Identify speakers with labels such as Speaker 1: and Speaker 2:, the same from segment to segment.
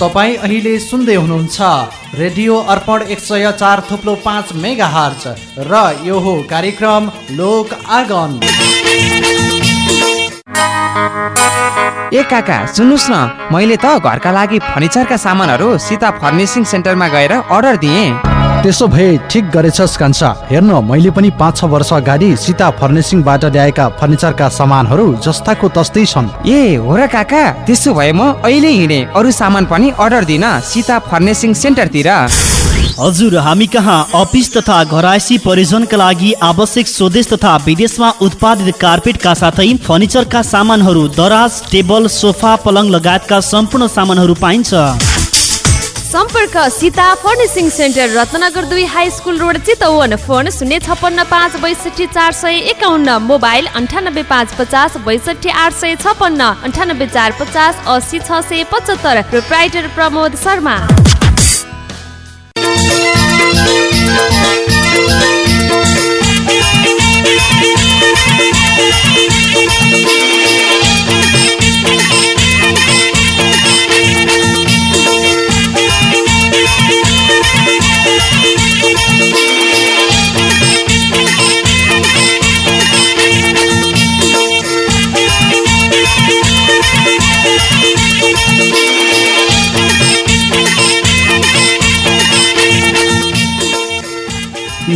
Speaker 1: तपाईँ अहिले सुन्दै हुनुहुन्छ रेडियो अर्पण एक सय चार थुप्लो पाँच मेगा हर्च र यो हो कार्यक्रम लोक आगन।
Speaker 2: ए काका सुन्नुहोस् न मैले त घरका लागि फर्निचरका सामानहरू सीता फर्निसिङ सेन्टरमा गएर अर्डर दिएँ।
Speaker 1: त्यसो भए ठिक गरेछस् कान्छा। हेर्न मैले पनि पाँच छ वर्ष अगाडि सीता फर्निसिङबाट ल्याएका फर्निचरका सामानहरू जस्ताको तस्तै छन्।
Speaker 2: ए हो र काका। त्यसो भए म अहिले हिँडे। अरू सामान पनि अर्डर दिन सीता फर्निसिङ सेन्टरतिर।
Speaker 3: हजुर हामी कहाँ? अफिस तथा घरायसी परियोजनका लागि आवश्यक स्वदेश तथा विदेशमा उत्पादित कार्पेटका साथै फर्निचरका सामानहरू दराज टेबल सोफा पलङ लगायतका सम्पूर्ण सामानहरू पाइन्छ।
Speaker 4: सम्पर्क सीता फर्निसिङ सेन्टर रत्नगर दुई high school road Chitwan. Phone शून्य छप्पन्न पाँच बैसठी चार सय एकाउन्न। मोबाइल अन्ठानब्बे पाँच पचास बैसठी आठ सय छप्पन्न। अन्ठानब्बे चार पचास असी छ सय पचहत्तर। प्रोप्राइटर प्रमोद शर्मा।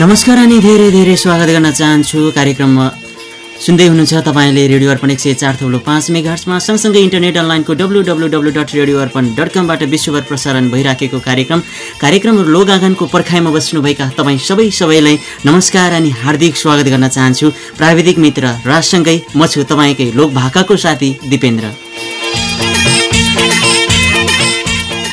Speaker 5: नमस्कार अनि धेरै धेरै स्वागत गर्न चाहन्छु कार्यक्रममा। सुन्दै हुनुहुन्छ तपाईँले रेडियो अर्पण एक सय चार थौलो पाँच मेगार्समा सँगसँगै इन्टरनेट अनलाइनको W W W dot radio Arpan dot कमबाट विश्वभर प्रसारण भइराखेको कार्यक्रम। कार्यक्रम लोक आँगनको पर्खाइमा बस्नुभएका तपाईँ सबै सबैलाई नमस्कार अनि हार्दिक स्वागत गर्न चाहन्छु। प्राविधिक मित्र राजसँगै म छु तपाईँकै लोक भाकाको साथी दिपेन्द्र।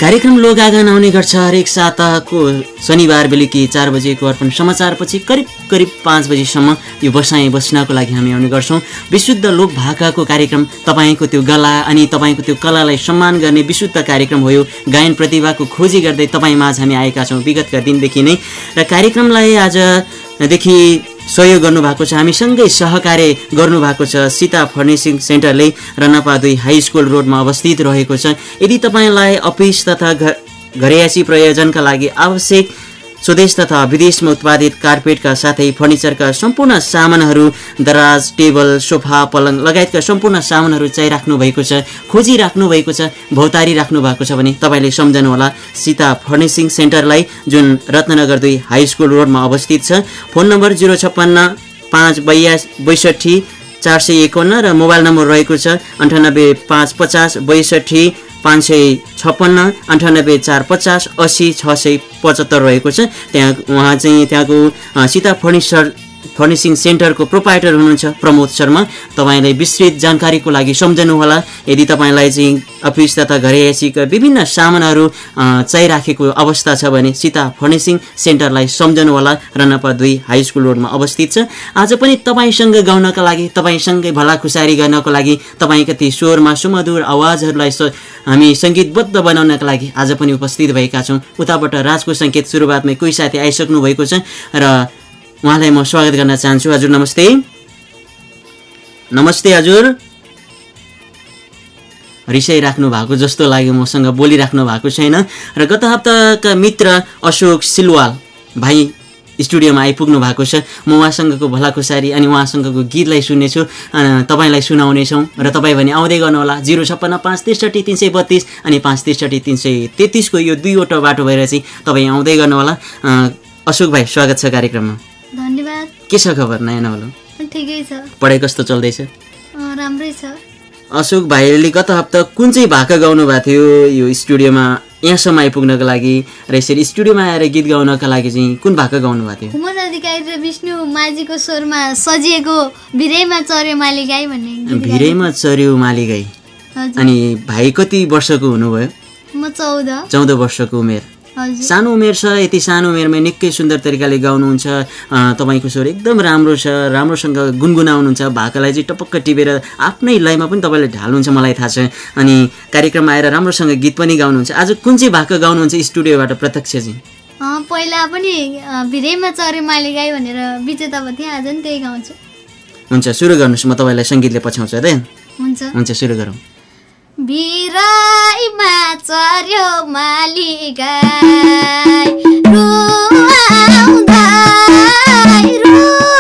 Speaker 5: कार्यक्रम लोगागन आउने गर्छ। हरेक साताको शनिबार बेलुकी चार बजेको अर्पण समाचारपछि करिब करिब पाँच बजीसम्म यो बसाइ बस्नको लागि हामी आउने गर्छौँ। विशुद्ध लोक भाकाको कार्यक्रम तपाईँको त्यो गला अनि तपाईँको त्यो कलालाई सम्मान गर्ने विशुद्ध कार्यक्रम हो यो। गायन प्रतिभाको खोजी गर्दै तपाईँ माझ हामी आएका छौँ। विगतका दिनदेखि नै। र कार्यक्रमलाई आजदेखि सहयोग गर्नुभएको छ। हामीसँगै सहकार्य गर्नुभएको छ। सीता फर्निसिङ सेन्टरले रनपा दुई हाई स्कुल रोडमा अवस्थित रहेको छ। यदि तपाईँलाई अफिस तथा घर घरयासी प्रयोजनका लागि आवश्यक स्वदेश तथा विदेशमा उत्पादित कार्पेटका साथै फर्निचरका सम्पूर्ण सामानहरू दराज टेबल सोफा पलङ लगायतका सम्पूर्ण सामानहरू चाहिराख्नु भएको छ खोजिराख्नु भएको छ भौतारी राख्नु भएको छ भने तपाईँले सम्झनुहोला सीता फर्निसिङ सेन्टरलाई जुन रत्नगर दुई हाई स्कुल रोडमा अवस्थित छ। फोन नम्बर जिरो छप्पन्न पाँच बयास बैसठी चार सय एकाउन्न र मोबाइल नम्बर रहेको छ अन्ठानब्बे पाँच पचास बैसठी पाँच सय छप्पन्न अन्ठानब्बे चार पचास असी छ सय पचहत्तर रहेको छ। त्यहाँ उहाँ चाहिँ त्यहाँको सीता फर्निचर फर्निसिङ सेन्टरको प्रोपाइटर हुनुहुन्छ प्रमोद शर्मा। तपाईँलाई विस्तृत जानकारीको लागि सम्झनुहोला। यदि तपाईँलाई चाहिँ अफिस तथा घरेसीका विभिन्न सामानहरू चाहिराखेको अवस्था छ भने सीता फर्निसिङ सेन्टरलाई सम्झनुहोला। रनपा दुई हाई स्कुल रोडमा अवस्थित छ। आज पनि तपाईँसँग गाउनका लागि तपाईँसँगै भलाखुसारी गर्नको लागि तपाईँका ती स्वरमा सुमधुर आवाजहरूलाई हामी सङ्गीतबद्ध बनाउनका लागि आज पनि उपस्थित भएका छौँ। उताबाट राजको सङ्केत सुरुवातमै कोही साथी आइसक्नु भएको छ र उहाँलाई म स्वागत गर्न चाहन्छु। हजुर नमस्ते। नमस्ते हजुर। रिसाइराख्नु भएको जस्तो लाग्यो मसँग बोलिराख्नु भएको छैन। र गत हप्ताका मित्र अशोक सिलवाल भाइ स्टुडियोमा आइपुग्नु भएको छ। म उहाँसँगको भलाखुसारी अनि उहाँसँगको गीतलाई सुन्नेछु तपाईँलाई सुनाउनेछौँ। र तपाईँ भने आउँदै गर्नुहोला। जिरो छप्पन्न पाँच त्रिसठी तिन सय बत्तिस अनि पाँच त्रिसठी तिन सय तेत्तिसको यो दुईवटा बाटो भएर चाहिँ तपाईँ आउँदै गर्नुहोला। अशोक भाइ स्वागत छ कार्यक्रममा।
Speaker 6: धन्यवाद।
Speaker 5: के छ खबर नयाँ नवलो?
Speaker 6: ठिकै छ।
Speaker 5: पढाइ कस्तो चल्दैछ?
Speaker 6: राम्रै छ।
Speaker 5: अशोक भाइले गत हप्ता कुन चाहिँ भाका गाउनु भएको थियो यो स्टुडियोमा यहाँसम्म आइपुग्नको लागि र यसरी स्टुडियोमा आएर गीत गाउनका लागि चाहिँ कुन भाका गाउनु भएको थियो?
Speaker 6: हुमन अधिकारी र विष्णु माझीको स्वरमा सजिएको भिरैमा चर्यो माली गाई भन्ने
Speaker 5: भिरैमा चर्यो माली गाई अनि भाइ कति वर्षको हुनुभयो?
Speaker 6: म चौध।
Speaker 5: चौध वर्षको उमेर। सानो उमेर छ यति सानो उमेरमै निकै सुन्दर तरिकाले गाउनुहुन्छ। तपाईँको स्वर एकदम राम्रो छ राम्रोसँग गुनगुनाउनुहुन्छ। भाकालाई चाहिँ टपक्क टिपेर आफ्नै लयमा पनि तपाईँले ढाल्नुहुन्छ मलाई थाहा छ। अनि कार्यक्रममा आएर राम्रोसँग गीत पनि गाउनुहुन्छ। आज कुन चाहिँ भाका गाउनुहुन्छ स्टुडियोबाट प्रत्यक्ष चाहिँ?
Speaker 6: पहिला पनि भिरैमा चरे माली गाई भनेर विजेता भयो थिएँ। आज नि त्यही गाउँछु।
Speaker 5: हुन्छ सुरु गर्नुहोस्। म तपाईँलाई सङ्गीतले पछ्याउँछु है
Speaker 6: हुन्छ।
Speaker 5: हुन्छ सुरु गरौँ।
Speaker 6: भिराइमा चर्यो माली गाई रुवाउँदै, रुवाउँदै।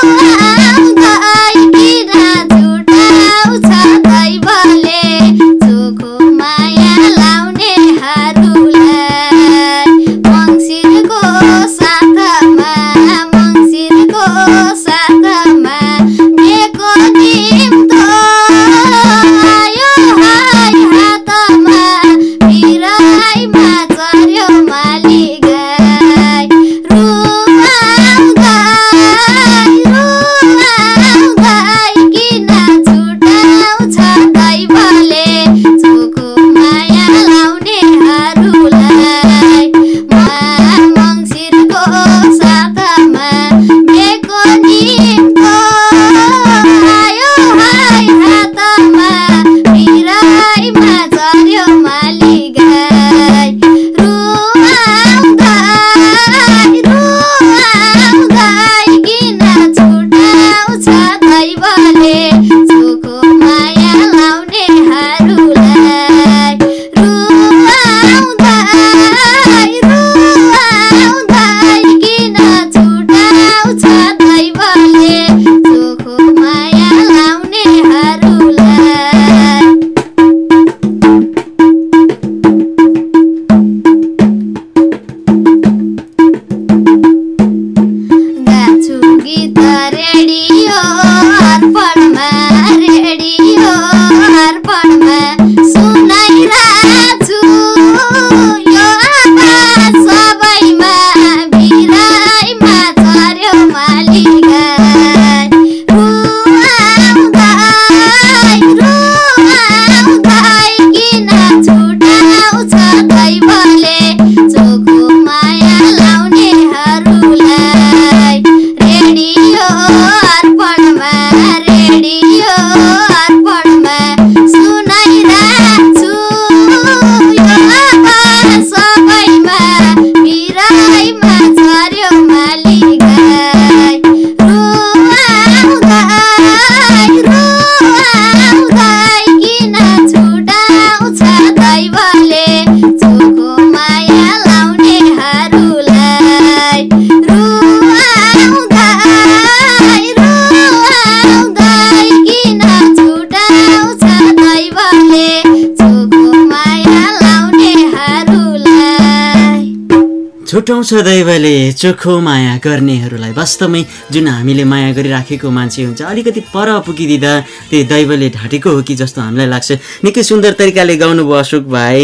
Speaker 5: छुट्याउँछ दैवले चोखो माया गर्नेहरूलाई वास्तवमै जुन हामीले माया गरिराखेको मान्छे हुन्छ अलिकति पर पुगिदिँदा त्यो दैवले ढाँटेको हो कि जस्तो हामीलाई लाग्छ। निकै सुन्दर तरिकाले गाउनुभयो अशोक भाइ।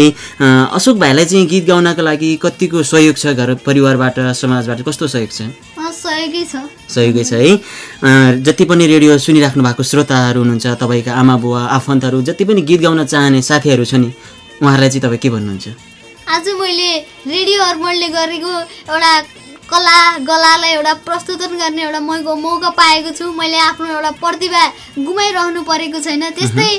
Speaker 5: अशोक भाइलाई चाहिँ गीत गाउनको लागि कतिको सहयोग छ घर परिवारबाट समाजबाट? कस्तो सहयोग छ?
Speaker 6: सहयोगै छ।
Speaker 5: सहयोगै छ है। जति पनि रेडियो सुनिराख्नु भएको श्रोताहरू हुनुहुन्छ तपाईँका आमा बुवा आफन्तहरू जति पनि गीत गाउन चाहने साथीहरू छ नि उहाँहरूलाई चाहिँ तपाईँ के भन्नुहुन्छ?
Speaker 6: आज मैले रेडियो अर्पणले गरेको एउटा कला गलालाई एउटा प्रस्तुतन गर्ने एउटा मौका मौका पाएको छु। मैले आफ्नो एउटा प्रतिभा गुमाइरहनु परेको छैन। त्यस्तै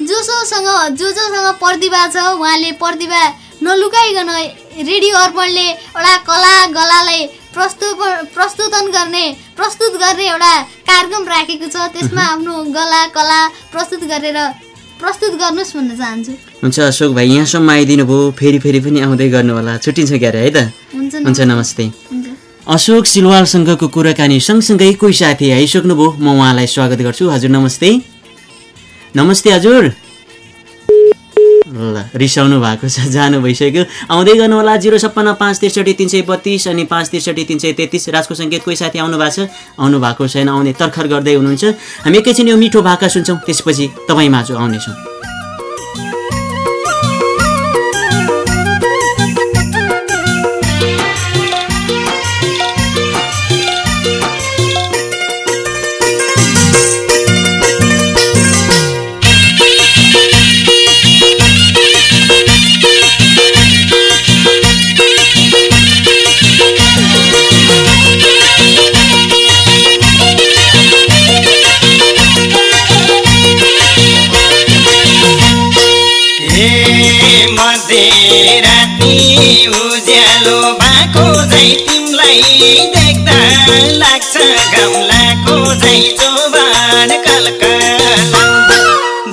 Speaker 6: जोसोसँग जो जोसँग प्रतिभा छ। उहाँले प्रतिभा नलुकाइकन रेडियो अर्पणले एउटा कला गलालाई प्रस्तुत प्रस्तुतन गर्ने प्रस्तुत गर्ने एउटा कार्यक्रम राखेको छ। त्यसमा आफ्नो गला कला प्रस्तुत गरेर प्रस्तुत गर्नुहोस् भन्न चाहन्छु।
Speaker 5: हुन्छ अशोक भाइ यहाँसम्म आइदिनु भयो फेरि फेरि पनि आउँदै गर्नु होला छुट्टिन्छ क्यारे है त?
Speaker 6: हुन्छ
Speaker 5: नमस्ते। अशोक सिलवालसँगको कुराकानी सँगसँगै कोही साथी आइसक्नुभयो म उहाँलाई स्वागत गर्छु। हजुर नमस्ते। नमस्ते हजुर। ल रिसाउनु भएको छ जानु भइसक्यो। आउँदै गर्नु होला जिरो छप्पन्न पाँच त्रिसठी तिन सय बत्तिस अनि पाँच त्रिसठी तिन सय तेत्तिस। राजको सङ्केत कोही साथी आउनु भएको छ? आउनु भएको छैन आउने तर्खर गर्दै हुनुहुन्छ। हामी एकैछिन यो मिठो भाका सुन्छौँ त्यसपछि तपाईँ माझ आउनेछौँ।
Speaker 7: देख्दा लाग्छ गाउँलाको झै जोबान कलका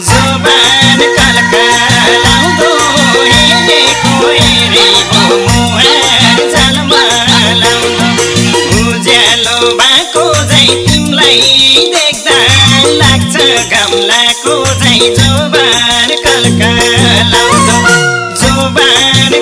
Speaker 7: जोबान कलका लाउँदो जालमा लाउँदो उज्यालो भएको झै तिमीलाई देख्दा लाग्छ गाउँलाको झै जोबान कलका लाउँदो जोबान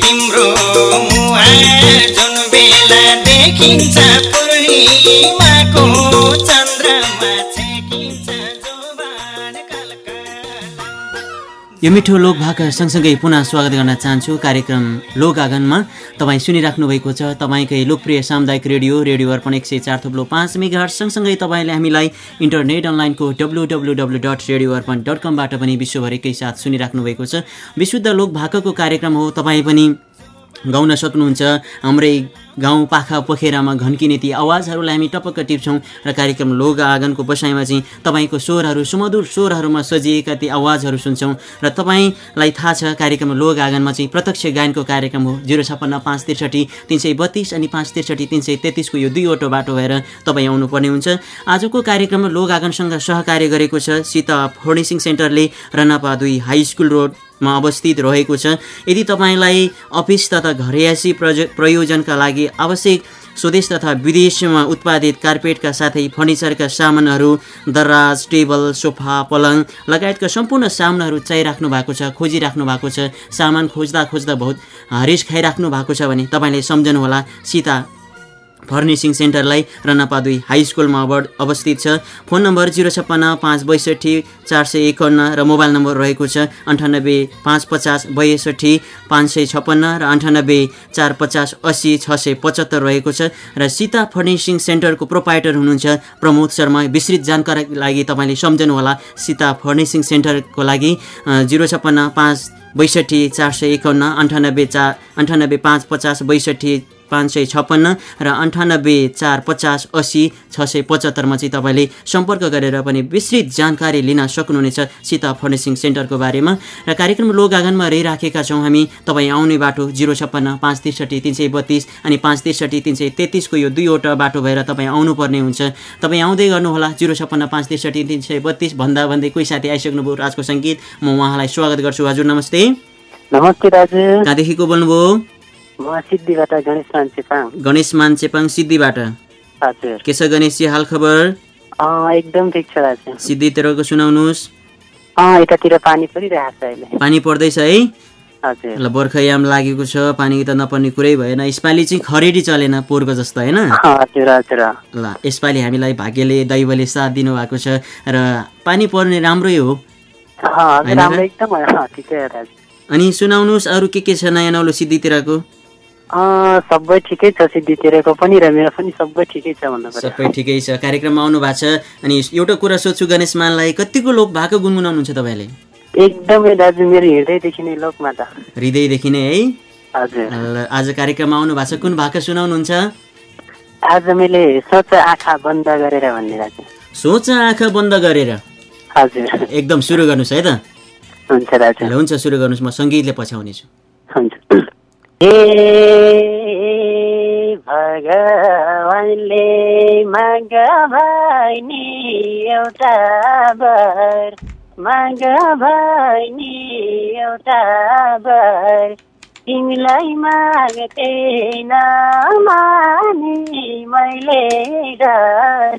Speaker 7: तिम्रो मुहार जुन बेला देखिन्छ पूर्णिमाको
Speaker 5: यो मिठो लोक भाका सँगसँगै पुनः स्वागत गर्न चाहन्छु। कार्यक्रम लोक आँगनमा तपाईँ सुनिराख्नु भएको छ। तपाईँकै लोकप्रिय सामुदायिक रेडियो रेडियो अर्पण एक सय चार थुप्रो पाँच मेगा सँगसँगै तपाईँले हामीलाई इन्टरनेट अनलाइनको W W W dot radio Arpan dot कमबाट पनि विश्वभरिकै साथ सुनिराख्नु भएको छ। विशुद्ध लोक भाकाको कार्यक्रम हो। तपाईँ पनि गाउन सक्नुहुन्छ। हाम्रै गाउँ पाखा पोखरामा घन्किने ती आवाजहरूलाई हामी टपक्क टिप्छौँ र कार्यक्रम लोग आँगनको बसाइमा चाहिँ तपाईँको स्वरहरू सुमधुर स्वरहरूमा सजिएका ती आवाजहरू सुन्छौँ र तपाईँलाई थाहा छ कार्यक्रम लोग आँगनमा चाहिँ प्रत्यक्ष गायनको कार्यक्रम हो। जिरो छप्पन्न पाँच त्रिसठी तिन सय बत्तिस अनि पाँच त्रिसठी तिन सय तेत्तिसको यो दुईवटा बाटो भएर तपाईँ आउनुपर्ने हुन्छ। आजको कार्यक्रम लोग आँगनसँग सहकार्य गरेको छ सीता फर्निसिङ सेन्टरले रनापा दुई हाई स्कुल रोडमा अवस्थित रहेको छ। यदि तपाईँलाई अफिस तथा घरयासी प्रज प्रयोजनका लागि आवश्यक स्वदेश तथा विदेशमा उत्पादित कार्पेटका साथै फर्निचरका सामानहरू दराज टेबल सोफा पलङ लगायतका सम्पूर्ण सामानहरू चाहिराख्नु भएको छ खोजिराख्नु भएको छ। सामान खोज्दा खोज्दा बहुत रिस खाइराख्नु भएको छ भने तपाईँले सम्झनुहोला। सीता फर्निसिङ सेन्टरलाई रनापा दुई हाई स्कुलमा अव अवस्थित छ। फोन नम्बर जिरो छप्पन्न पाँच बैसठी चार सय एकाउन्न र मोबाइल नम्बर रहेको छ अन्ठानब्बे पाँच पचास बयसठी पाँच सय छप्पन्न र अन्ठानब्बे चार पचास अस्सी छ सय पचहत्तर रहेको छ र सीता फर्निसिङ सेन्टरको प्रोपाइटर हुनुहुन्छ प्रमोद शर्मा। विस्तृत जानकारीको लागि तपाईँले सम्झनुहोला सीता फर्निसिङ सेन्टरको लागि जिरो छप्पन्न पाँच बैसठी चार सय एकाउन्न अन्ठानब्बे चार अन्ठानब्बे पाँच पचास बैसठी पाँच सय छप्पन्न र अन्ठानब्बे चार पचास अस्सी छ सय पचहत्तरमा चाहिँ तपाईँले सम्पर्क गरेर पनि विस्तृत जानकारी लिन सक्नुहुनेछ सीता फर्निसिङ सेन्टरको बारेमा। र कार्यक्रम लोक आँगनमा रहिराखेका छौँ हामी। तपाईँ आउने बाटो जिरो छप्पन्न पाँच त्रिसठी तिन सय बत्तिस अनि पाँच त्रिसठी तिन सय तेत्तिसको यो दुईवटा बाटो भएर तपाईँ आउनुपर्ने हुन्छ। तपाईँ आउँदै गर्नुहोला जिरो छप्पन्न पाँच त्रिसठी तिन सय बत्तिस भन्दा भन्दै कोही साथी आइसक्नुभयो राजको सङ्गीत। म उहाँलाई स्वागत गर्छु। हजुर नमस्ते।
Speaker 8: नमस्ते। दाजु।
Speaker 5: कहाँदेखिको बोल्नुभयो?
Speaker 8: म सिद्धिबाट गणेश मान्छेपाङ
Speaker 5: गणेश मान्छेपाङ सिद्धिबाट।
Speaker 8: हजुर।
Speaker 5: के छ गणेशजी हाल खबर?
Speaker 8: एकदम ठिक छ दाजु।
Speaker 5: सिद्धितिरको सुनाउनुहोस्।
Speaker 8: यतातिर पानी परिरहेको छ अहिले।
Speaker 5: पानी पर्दैछ है? ल बर्खायाम लागेको छ पानी त नपर्ने कुरै भएन। यसपालि चाहिँ खरेडी चलेन पोहोरको जस्तो होइन? ल यसपालि हामीलाई भाग्यले दैवले साथ दिनुभएको छ। र पानी पर्ने राम्रै हो। अनि सुनाउनुहोस् अरू के के छ नयाँ नौलो सिद्धितिरको?
Speaker 8: सबै ठिकै छ सिद्धितिरको पनि र मेरो पनि सबै ठिकै छ भन्नु
Speaker 5: सबै ठिकै छ। कार्यक्रममा आउनु भएको छ। अनि एउटा कुरा सोध्छु गणेश मानलाई कतिको लोक भएको गुनगुनाउनुहुन्छ तपाईँले?
Speaker 8: एकदमै दाजु मेरो हृदयदेखि नै लोकमा त
Speaker 5: हृदयदेखि नै है?
Speaker 8: हजुर।
Speaker 5: आज कार्यक्रममा आउनु भएको छ। कुन भाका सुनाउनुहुन्छ?
Speaker 8: आज मैले सोच आँखा बन्द गरेर भन्ने
Speaker 5: सोच आँखा बन्द गरेर।
Speaker 8: हजुर।
Speaker 5: एकदम सुरु गर्नुहोस् है त।
Speaker 8: हुन्छ दाजु
Speaker 5: हुन्छ सुरु गर्नुहोस् म सङ्गीतले पछ्याउनेछु
Speaker 8: हुन्छ। हे भगवानले माग भैनी एउटा बर माग भैनी एउटा बर तिमीलाई मागतेन माने मैले डर।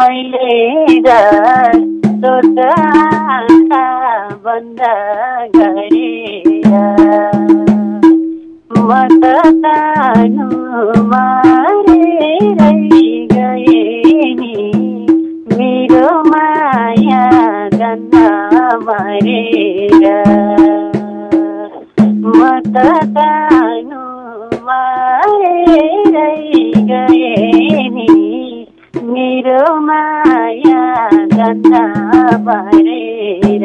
Speaker 8: मैले बन्द गरेर म त मारेरै गए नि मेरो माया जन्न मरेर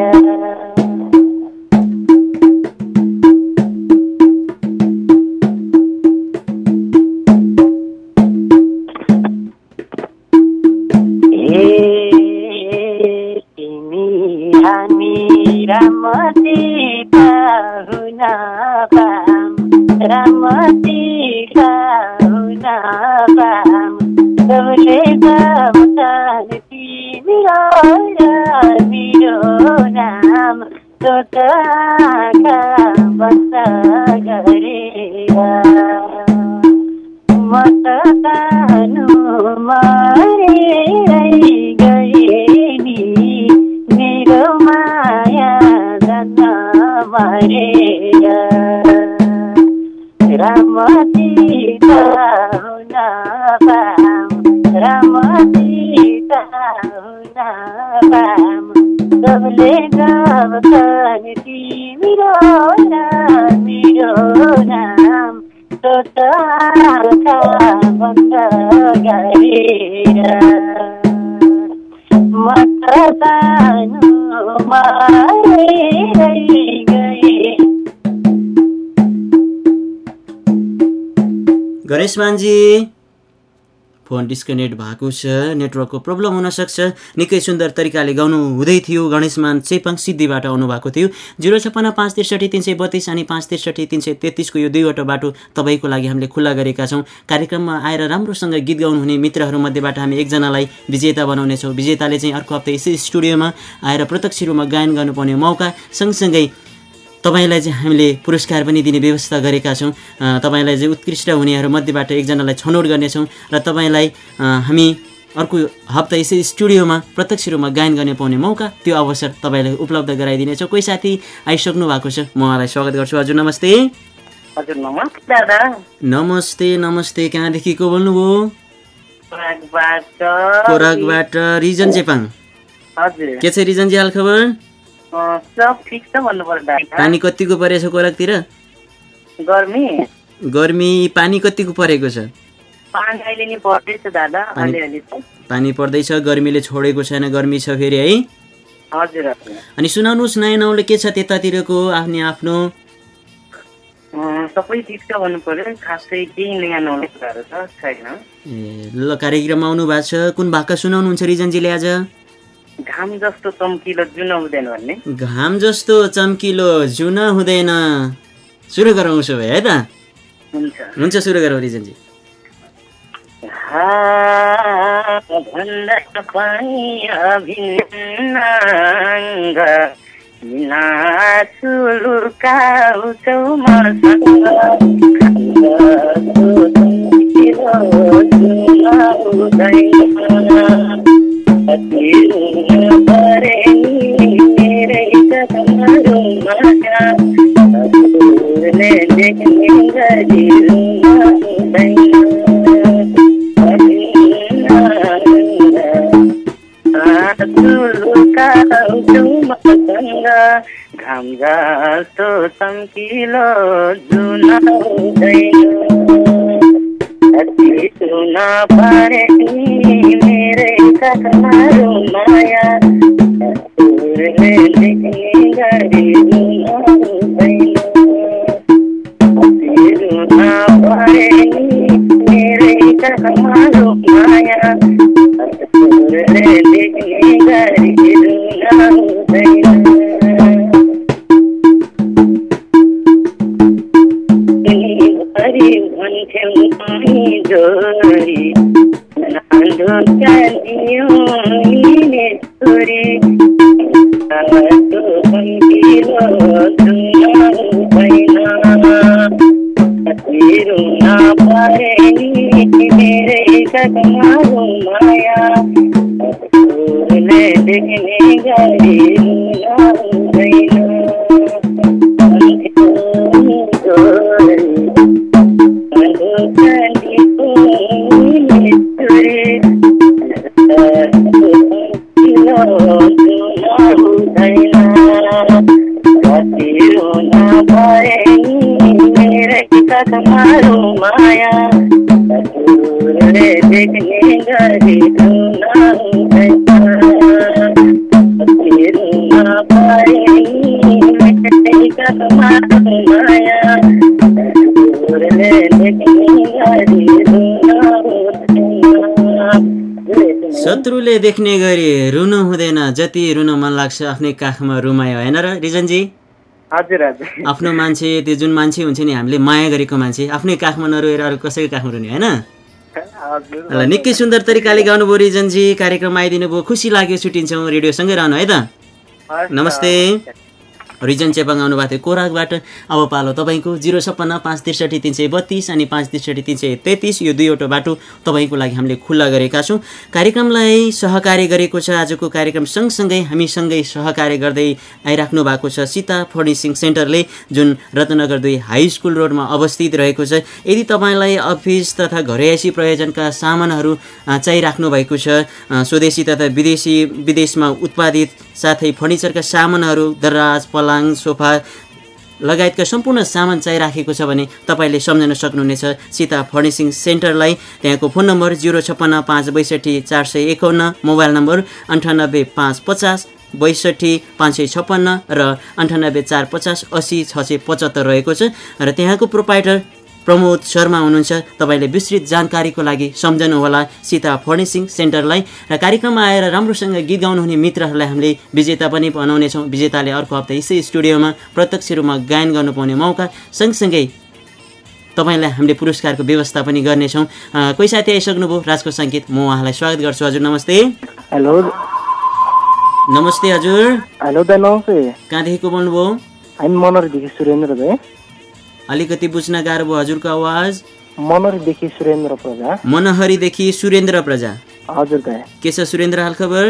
Speaker 5: फोन डिस्कनेक्ट भएको छ नेटवर्कको प्रब्लम हुनसक्छ निकै सुन्दर तरिकाले गाउनु हुँदै थियो। गणेश मान चेपाङ सिद्धिबाट आउनुभएको थियो। जिरो छप्पन्न पाँच त्रिसठी तिन सय बत्तिस अनि पाँच त्रिसठी तिन सय तेत्तिसको यो दुईवटा बाटो तपाईँको लागि हामीले खुल्ला गरेका छौँ। कार्यक्रममा आएर राम्रोसँग गीत गाउनुहुने मित्रहरूमध्येबाट हामी एकजनालाई विजेता बनाउनेछौँ। विजेताले चाहिँ अर्को हप्ता यसै स्टुडियोमा आएर प्रत्यक्ष रूपमा गायन गर्नुपर्ने मौका सँगसँगै तपाईँलाई चाहिँ हामीले पुरस्कार पनि दिने व्यवस्था गरेका छौँ। तपाईँलाई चाहिँ उत्कृष्ट हुनेहरूमध्येबाट एकजनालाई छनौट गर्नेछौँ र तपाईँलाई हामी अर्को हप्ता यसै स्टुडियोमा प्रत्यक्ष रूपमा गायन गर्ने पाउने मौका त्यो अवसर तपाईँलाई उपलब्ध गराइदिनेछौँ कोही साथी आइसक्नु भएको छ? म उहाँलाई स्वागत गर्छु। हजुर नमस्ते।
Speaker 8: हजुर नमस्ते
Speaker 5: नमस्ते कहाँदेखि को बोल्नुभयो?
Speaker 8: खोराकबाट
Speaker 5: खोराकबाट रिजन चेपाङ।
Speaker 8: हजुर।
Speaker 5: के छ रिजनजी हाल खबर?
Speaker 8: सब ठिक छ भन्नु पर्यो दादा।
Speaker 5: पानी कतिको परेछ खोराकतिर
Speaker 8: गर्मी?
Speaker 5: गर्मी पानी कतिको परेको छ?
Speaker 8: पानी पर्दैछ
Speaker 5: गर्मीले छोडेको छैन गर्मी छ फेरि है।
Speaker 8: हजुर
Speaker 5: अनि सुनाउनुहोस् नयाँ नौलो के छ त्यतातिरको आफ्नै आफ्नो?
Speaker 8: सबै ठिक छ भन्नु पर्यो खासै केही नयाँ नौलो कुराहरू छ छैन।
Speaker 5: ए ल कार्यक्रममा आउनु भएको छ। कुन भाका सुनाउनुहुन्छ रिजनजीले आज?
Speaker 8: घाम जस्तो चम्किलो जुन हुँदैन भन्ने।
Speaker 5: घाम जस्तो चम्किलो जुन हुँदैन। सुरु गरौँ उसो भए है त?
Speaker 8: हुन्छ।
Speaker 5: हुन्छ सुरु गरौँ रिजनजी।
Speaker 8: भन्दा
Speaker 9: मसँग जस्तो चम्किलो जुन हुँदैन कति रुन परे नि मेरै कदमहरू माया। हजुरले देख्ने गरी रुन हुँदैन घाम जस्तो चम्किलो जुन हुँदैन कति सुन परे नि मेरै कथमारो माया हजुरले देख्ने गरी रुन हुँदैन कति रुन परे नि मेरै कथमारो माया हजुरले देख्ने गरी रुन हुँदैन
Speaker 5: शत्रुले देख्ने गरी रुनु हुँदैन जति रुन मन लाग्छ आफ्नै काखमा रुमायो होइन र रिजनजी?
Speaker 9: हजुर हजुर।
Speaker 5: आफ्नो मान्छे त्यो जुन मान्छे हुन्छ नि हामीले माया गरेको मान्छे आफ्नै काखमा नरोएर अरू कसैको काखमा रुने होइन? ल निकै सुन्दर तरिकाले गाउनुभयो रिजनजी कार्यक्रममा आइदिनु भयो खुसी लाग्यो छुट्टिन्छौँ रेडियोसँगै रहनु है त? नमस्ते। रिजन चेपाङ आउनुभएको थियो कोराकबाट अब पालो तपाईँको जिरो छप्पन्न पाँच त्रिसठी तिन सय बत्तिस अनि पाँच त्रिसठी तिन सय तेत्तिस यो दुईवटा बाटो तपाईँको लागि हामीले खुल्ला गरेका छौँ। कार्यक्रमलाई सहकार्य गरेको छ। आजको कार्यक्रम सँगसँगै हामीसँगै सहकार्य गर्दै आइराख्नु भएको छ। सीता फर्निसिङ सेन्टरले जुन रत्नगर दुई हाई स्कुल रोडमा अवस्थित रहेको छ। यदि तपाईँलाई अफिस तथा घरयासी प्रयोजनका सामानहरू चाहिराख्नु भएको छ स्वदेशी तथा विदेशी विदेशमा उत्पादित साथै फर्निचरका सामानहरू दराज पलाङ सोफा लगायतका सम्पूर्ण सामान चाहिराखेको छ भने तपाईँले सम्झन सक्नुहुनेछ। सीता फर्निसिङ सेन्टरलाई त्यहाँको फोन नम्बर जिरो छप्पन्न पाँच बैसठी चार सय एकाउन्न मोबाइल नम्बर अन्ठानब्बे पाँच पचास बैसठी पाँच सय छप्पन्न र अन्ठानब्बे चार पचास असी छ सय पचहत्तर रहेको छ। र त्यहाँको प्रोपाइटर प्रमोद शर्मा हुनुहुन्छ। तपाईँले विस्तृत जानकारीको लागि सम्झनुहोला सीता फर्निसिङ सेन्टरलाई र कार्यक्रममा आएर राम्रोसँग गीत गाउनुहुने मित्रहरूलाई हामीले विजेता पनि बनाउनेछौँ। विजेताले अर्को हप्ता यसै स्टुडियोमा प्रत्यक्ष रूपमा गायन गर्नु पाउने मौका सँगसँगै तपाईँलाई हामीले पुरस्कारको व्यवस्था पनि गर्नेछौँ। कोही साथी आइसक्नुभयो? राजको सङ्गीत म उहाँलाई स्वागत गर्छु। हजुर नमस्ते।
Speaker 9: हेलो।
Speaker 5: नमस्ते हजुर।
Speaker 9: हेलो नमस्ते।
Speaker 5: कहाँदेखि को बोल्नुभयो?
Speaker 9: हामी मनोरदेखि सुरेन्द्र दाइ
Speaker 5: अलिकति बुझ्न गाह्रो भयो हजुरको आवाज।
Speaker 9: मनोरदेखि सुरेन्द्र प्रजा।
Speaker 5: मनहरीदेखि सुरेन्द्र प्रजा।
Speaker 9: हजुर
Speaker 5: के छ सुरेन्द्र हालखबर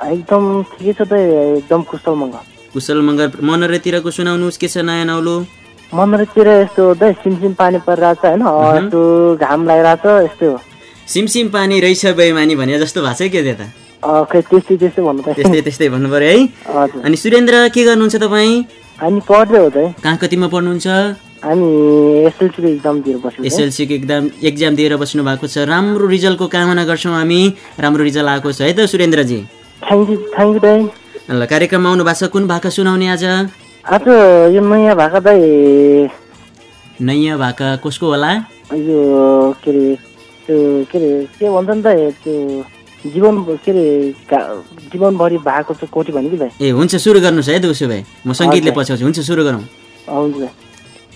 Speaker 9: एकदम ठिकै छ दाइ एकदम कुशल मङ्गल।
Speaker 5: कुशल मगर मनरेतिरको सुनाउनुहोस् के छ नयाँ नौलो?
Speaker 9: मनोरतिर यस्तो सिमसिम पानी परिरहेको छ होइन यस्तो घाम लागिरहेको छ यस्तो
Speaker 5: सिमसिम पानी रहेछ बेमानी भने जस्तो भएको छ के त्यता?
Speaker 9: खै त्यस्तै त्यस्तै भन्नु
Speaker 5: त्यस्तै त्यस्तै भन्नु पऱ्यो है। अनि सुरेन्द्र के गर्नुहुन्छ तपाईँ?
Speaker 9: हामी पढ्दै हो दाइ।
Speaker 5: कहाँ कतिमा पढ्नुहुन्छ?
Speaker 9: हामी एसएलसीको इक्जाम दिएर बस्यौँ।
Speaker 5: एसएलसीको एक्जाम एक्जाम दिएर बस्नु भएको छ। राम्रो रिजल्टको कामना गर्छौँ हामी। राम्रो रिजल्ट आएको छ है त सुरेन्द्रजी?
Speaker 9: थ्याङ्क यू थ्याङ्क यू दाइ
Speaker 5: ल कार्यक्रममा आउनु भएको छ। कुन भाका सुनाउने आज?
Speaker 9: आज यो नयाँ भएको दाइ
Speaker 5: नयाँ भाका कसको होला?
Speaker 9: यो के अरे त्यो के अरे के भन्छ नि त त्यो जीवन के अरे जीवनभरि भएको छ कोटी भने कि दाइ
Speaker 5: ए हुन्छ सुरु गर्नुहोस् है त उसो भए म सङ्गीतले पछ्याउँछु। हुन्छ सुरु गरौँ।
Speaker 9: हुन्छ।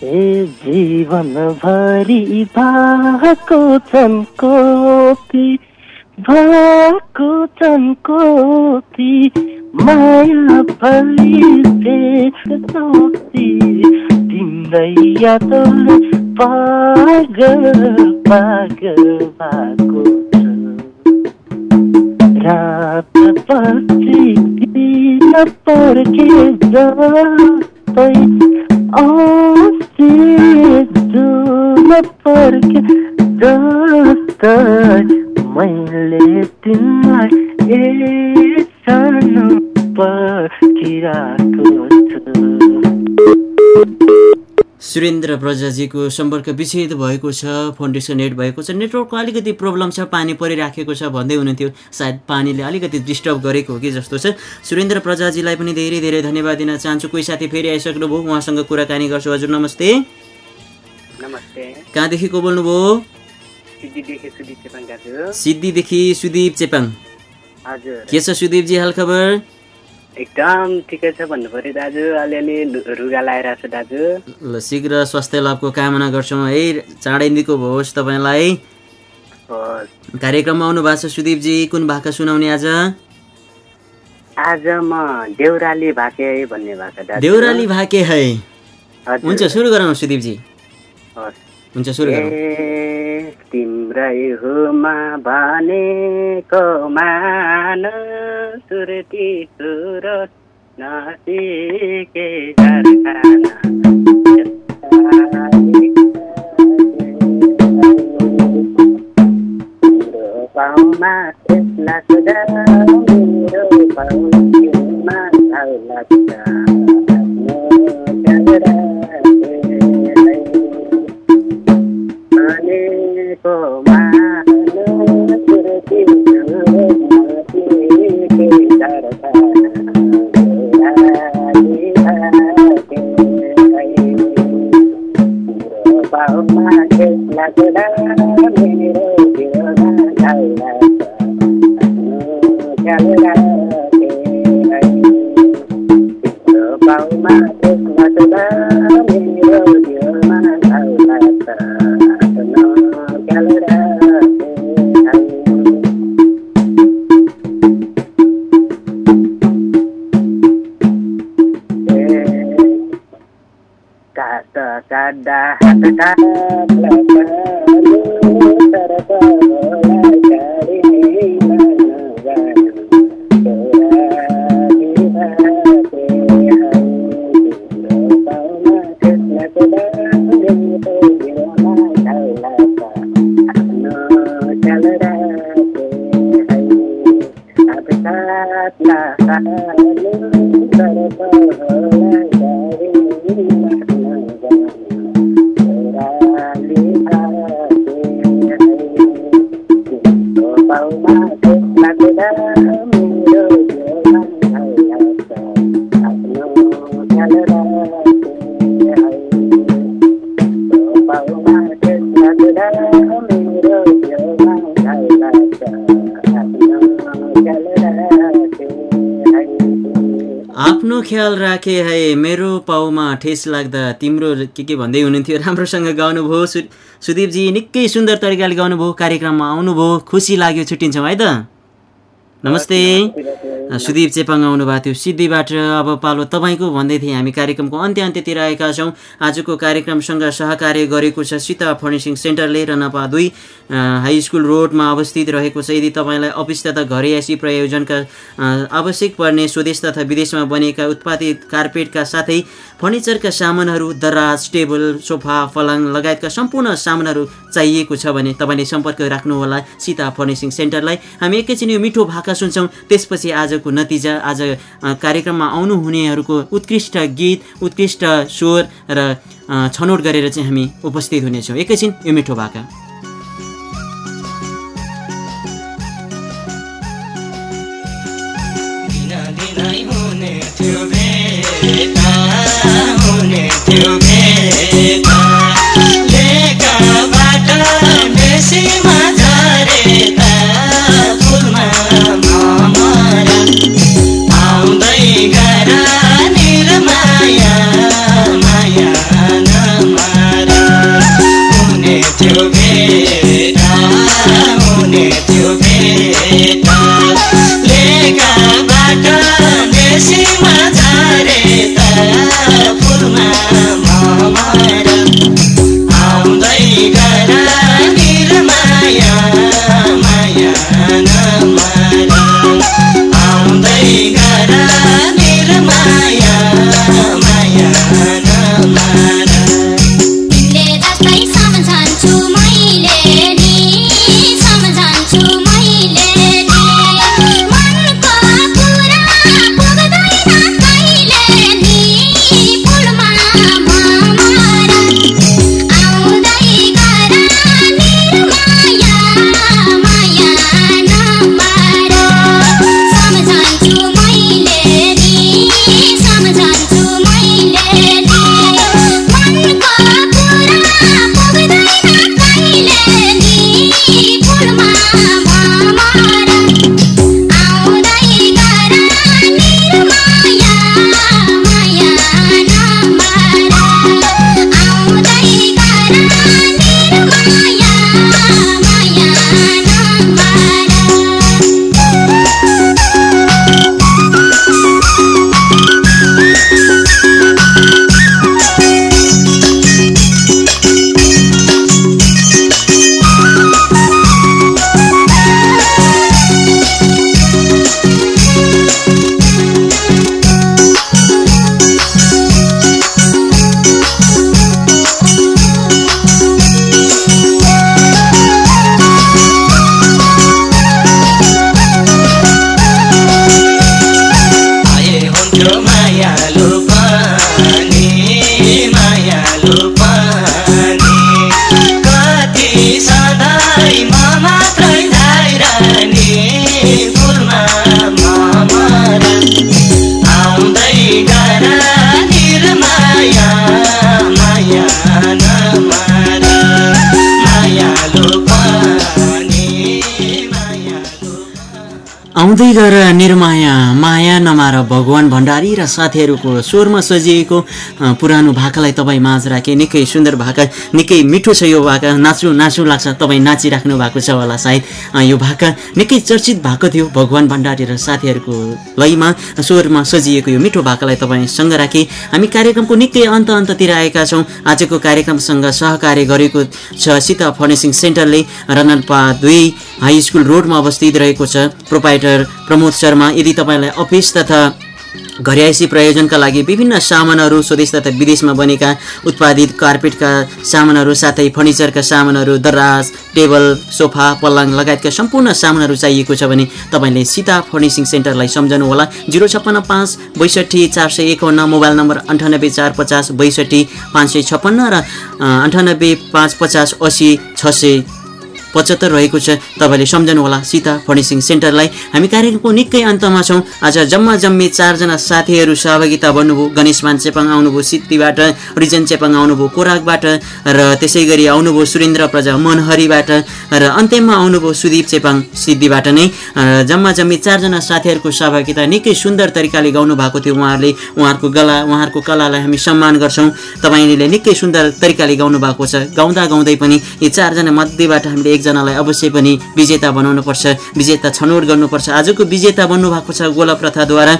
Speaker 9: दाइ हे जीवनभरि भएको छन् कोटी भएको छन् कोटी
Speaker 8: माया भइसकेपछि तिम्रै यादले पागल पागल भएको रात पछि पर्खे जस्तै पर्खे जस्तै मैले तिमीलाई एक सानो पर्खिरहेको छु।
Speaker 5: सुरेन्द्र प्रजाजीको सम्पर्क विच्छेद भएको छ फोन डिस्कनेक्ट भएको छ नेटवर्कको अलिकति प्रब्लम छ पानी परिराखेको छ भन्दै हुनुहुन्थ्यो। सायद पानीले अलिकति डिस्टर्ब गरेको हो कि जस्तो छ। सुरेन्द्र प्रजाजीलाई पनि धेरै धेरै धन्यवाद दिन चाहन्छु। कोही साथी फेरि आइसक्नुभयो उहाँसँग कुराकानी गर्छु। हजुर नमस्ते।
Speaker 9: नमस्ते।
Speaker 5: कहाँदेखि को बोल्नुभयो?
Speaker 9: सिद्धिदेखि सुदीप चेपाङ
Speaker 5: के छ सुदीपजी हालखबर?
Speaker 9: एकदम ठिकै छ भन्नु पऱ्यो दाजु। अलिअलि रुगा लगाइरहेको छ दाजु।
Speaker 5: ल शीघ्र स्वास्थ्य लाभको कामना गर्छौँ है। चाँडै निको होस् तपाईँलाई। कार्यक्रममा आउनु भएको छ सुदीपजी कुन भाका सुनाउने आज?
Speaker 9: आज म देउराली भाके भन्ने भाका
Speaker 5: देउराली भाके है। हुन्छ सुरु गरौँ सुदीपजी।
Speaker 9: होस्।
Speaker 5: हुन्छ सुरु
Speaker 9: तिम्रै हुमा भनेको मान सुरती सुरत नसिके झर्काना मेरो पाउमा त्यस लाग्दा ठेस लाग्दा तिम्रो
Speaker 5: के के भन्दै हुनुहुन्थ्यो राम्रोसँग गाउनुभयो सु सुदीपजी निकै सुन्दर तरिकाले गाउनुभयो कार्यक्रममा आउनुभयो खुसी लाग्यो छुट्टिन्छौँ है त। नमस्ते। सुदीप चेपाङ आउनुभएको थियो। सिद्धिबाट अब पालो तपाईँको भन्दै थिएँ हामी कार्यक्रमको अन्त्य अन्त्यतिर आएका छौँ। आजको कार्यक्रमसँग सहकार्य गरेको छ सीता फर्निसिङ सेन्टरले रनपा दुई हाई स्कुल रोडमा अवस्थित रहेको छ। यदि तपाईँलाई अफिस तथा घरेयासी प्रयोजनका आवश्यक पर्ने स्वदेश तथा विदेशमा बनेका उत्पादित कार्पेटका साथै फर्निचरका सामानहरू दराज टेबल सोफा पलङ लगायतका सम्पूर्ण सामानहरू चाहिएको छ भने तपाईँले सम्पर्क राख्नुहोला सीता फर्निसिङ सेन्टरलाई। हामी एकैछिन यो मिठो भाका सुन्छौँ। त्यसपछि आजको नतिजा आज कार्यक्रममा आउनुहुनेहरूको उत्कृष्ट गीत उत्कृष्ट स्वर र छनौट गरेर चाहिँ हामी उपस्थित हुनेछौँ। एकैछिन यो मिठो भाका।
Speaker 7: दिनै डरा आउँदै गर निर्माया माया। नमार
Speaker 5: भगवान् भण्डारी र साथीहरूको स्वरमा सजिएको पुरानो भाकालाई तपाईँ माझ राखे। निकै सुन्दर भाका निकै मिठो छ यो भाका। नाच्नु नाच्नु लाग्छ तपाईँ नाचिराख्नु भएको छ होला सायद। यो भाका निकै चर्चित भएको थियो भगवान् भण्डारी र साथीहरूको लयमा। स्वरमा सजिएको यो मिठो भाकालाई तपाईँसँग राखे। हामी कार्यक्रमको निकै अन्त अन्ततिर आएका छौँ। आजको कार्यक्रमसँग सहकार्य गरेको छ सीता फर्निसिङ सेन्टरले। रनपा दुई हाई स्कुल रोडमा अवस्थित रहेको छ। प्रोपाइटर प्रमोद शर्मा यदि तपाईँलाई अफिस तथा घरयासी प्रयोजनका लागि विभिन्न सामानहरू स्वदेश तथा विदेशमा बनेका उत्पादित कार्पेटका सामानहरू साथै फर्निचरका सामानहरू दराज टेबल सोफा पलङ लगायतका सम्पूर्ण सामानहरू चाहिएको छ भने तपाईँले सीता फर्निसिङ सेन्टरलाई सम्झनुहोला जिरो छप्पन्न पाँच बैसठी चार सय एकाउन्न मोबाइल नम्बर अन्ठानब्बे चार पचास बैसठी पाँच सय छप्पन्न र अन्ठानब्बे पाँच पचास असी छ सय पचहत्तर रहेको छ। तपाईँले सम्झनुहोला सीता फर्निसिङ सेन्टरलाई। हामी कार्यक्रमको निकै अन्तमा छौँ। आज जम्मा जम्मी चारजना साथीहरू सहभागिता बन्नुभयो। गणेशमान चेपाङ आउनुभयो सिद्धिबाट। रिजन चेपाङ आउनुभयो कोराकबाट र त्यसै गरी आउनुभयो सुरेन्द्र प्रजा मनहरीबाट। र अन्त्यमा आउनुभयो सुदीप चेपाङ सिद्धिबाट नै। जम्मा जम्मी चारजना साथीहरूको सहभागिता निकै सुन्दर तरिकाले गाउनु भएको थियो उहाँहरूले। उहाँहरूको गला उहाँहरूको कलालाई हामी सम्मान गर्छौँ। तपाईँले निकै सुन्दर तरिकाले गाउनु भएको छ। गाउँदा गाउँदै पनि यी चारजना मध्येबाट हामीले एकजनालाई अवश्य पनि विजेता बनाउनुपर्छ। विजेता छनौट गर्नुपर्छ। आजको विजेता बन्नुभएको छ गोला प्रथाद्वारा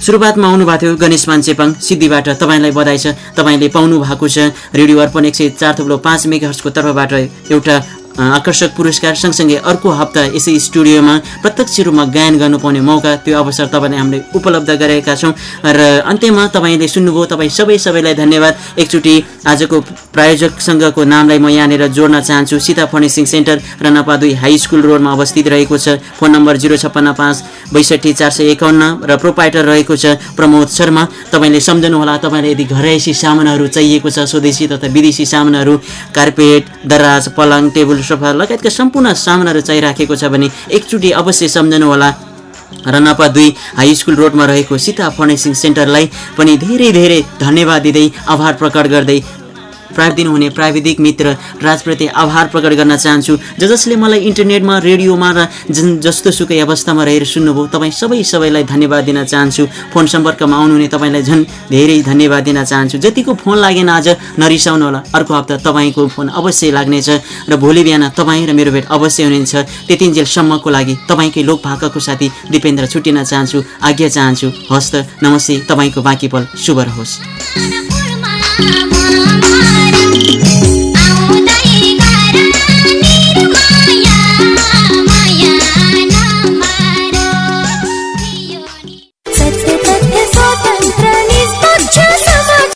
Speaker 5: सुरुवातमा आउनुभएको थियो गणेश मान्छेपाङ। सिद्धिबाट तपाईँलाई बधाई छ। तपाईँले पाउनु भएको छ। रेडियो अर्पण एक सय चार थुप्रो पाँच मेगाहर्सको तर्फबाट एउटा आकर्षक पुरस्कार सँगसँगै अर्को हप्ता यसै स्टुडियोमा प्रत्यक्ष रूपमा गायन गर्नु पाउने मौका त्यो अवसर तपाईँले हामीले उपलब्ध गरेका छौँ। र अन्त्यमा तपाईँले सुन्नुभयो तपाईँ सबै सबैलाई धन्यवाद। एकचोटि आजको प्रायोजकसँगको नामलाई म यहाँनिर जोड्न चाहन्छु। सीता फर्निसिङ सेन्टर रनपा दुई हाई स्कुल रोडमा अवस्थित रहेको छ। फोन नम्बर जिरो छप्पन्न पाँच बैसठी चार सय एकाउन्न र प्रोपाइटर रहेको छ प्रमोद शर्मा। तपाईँले सम्झनुहोला तपाईँलाई यदि घरैसी सामानहरू चाहिएको छ स्वदेशी तथा विदेशी सामानहरू कार्पेट दराज पलङ टेबल सोफा लगायतका सम्पूर्ण सामानहरू चाहिराखेको छ भने एकचोटि अवश्य सम्झनुहोला। रनपा दुई हाई स्कुल रोडमा रहेको सीता फर्निसिङ सेन्टरलाई पनि धेरै धेरै धन्यवाद दिँदै आभार प्रकट गर्दै दिनुहुने प्राविधिक मित्र राजप्रति आभार प्रकट गर्न चाहन्छु। ज जसले मलाई इन्टरनेटमा रेडियोमा र जुन जस्तो सुकै अवस्थामा रहेर सुन्नुभयो तपाईँ सबै सबैलाई धन्यवाद दिन चाहन्छु। फोन सम्पर्कमा आउनुहुने तपाईँलाई झन् धेरै धन्यवाद दिन चाहन्छु। जतिको फोन लागेन आज नरिसाउनु होला। अर्को हप्ता तपाईँको फोन अवश्य लाग्नेछ र भोलि बिहान तपाईँ र मेरो भेट अवश्य हुनेछ। त्यतिन्जेलसम्मको लागि तपाईँकै लोक भाकाको साथी दिपेन्द्र छुट्टिन चाहन्छु। आज्ञा चाहन्छु हस्त नमस्ते तपाईँको बाँकी पल शुभ रहोस्।